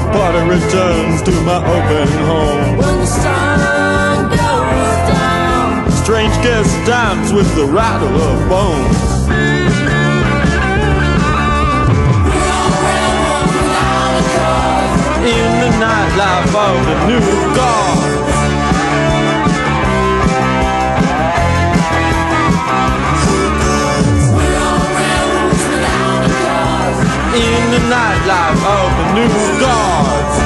returns to my open home. When the sun goes down, Strange guests dance with the rattle of bones. In the nightlife of the new god. The nightlife of the new gods.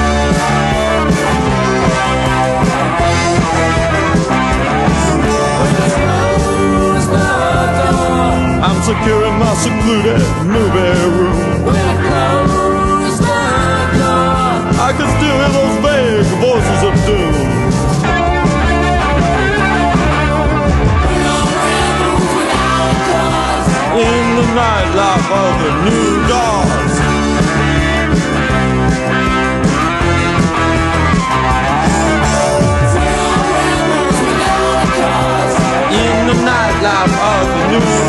I'm secure in my secluded movie room. When I close the door, I can still hear those vague voices of doom. In the nightlife of the new gods. Of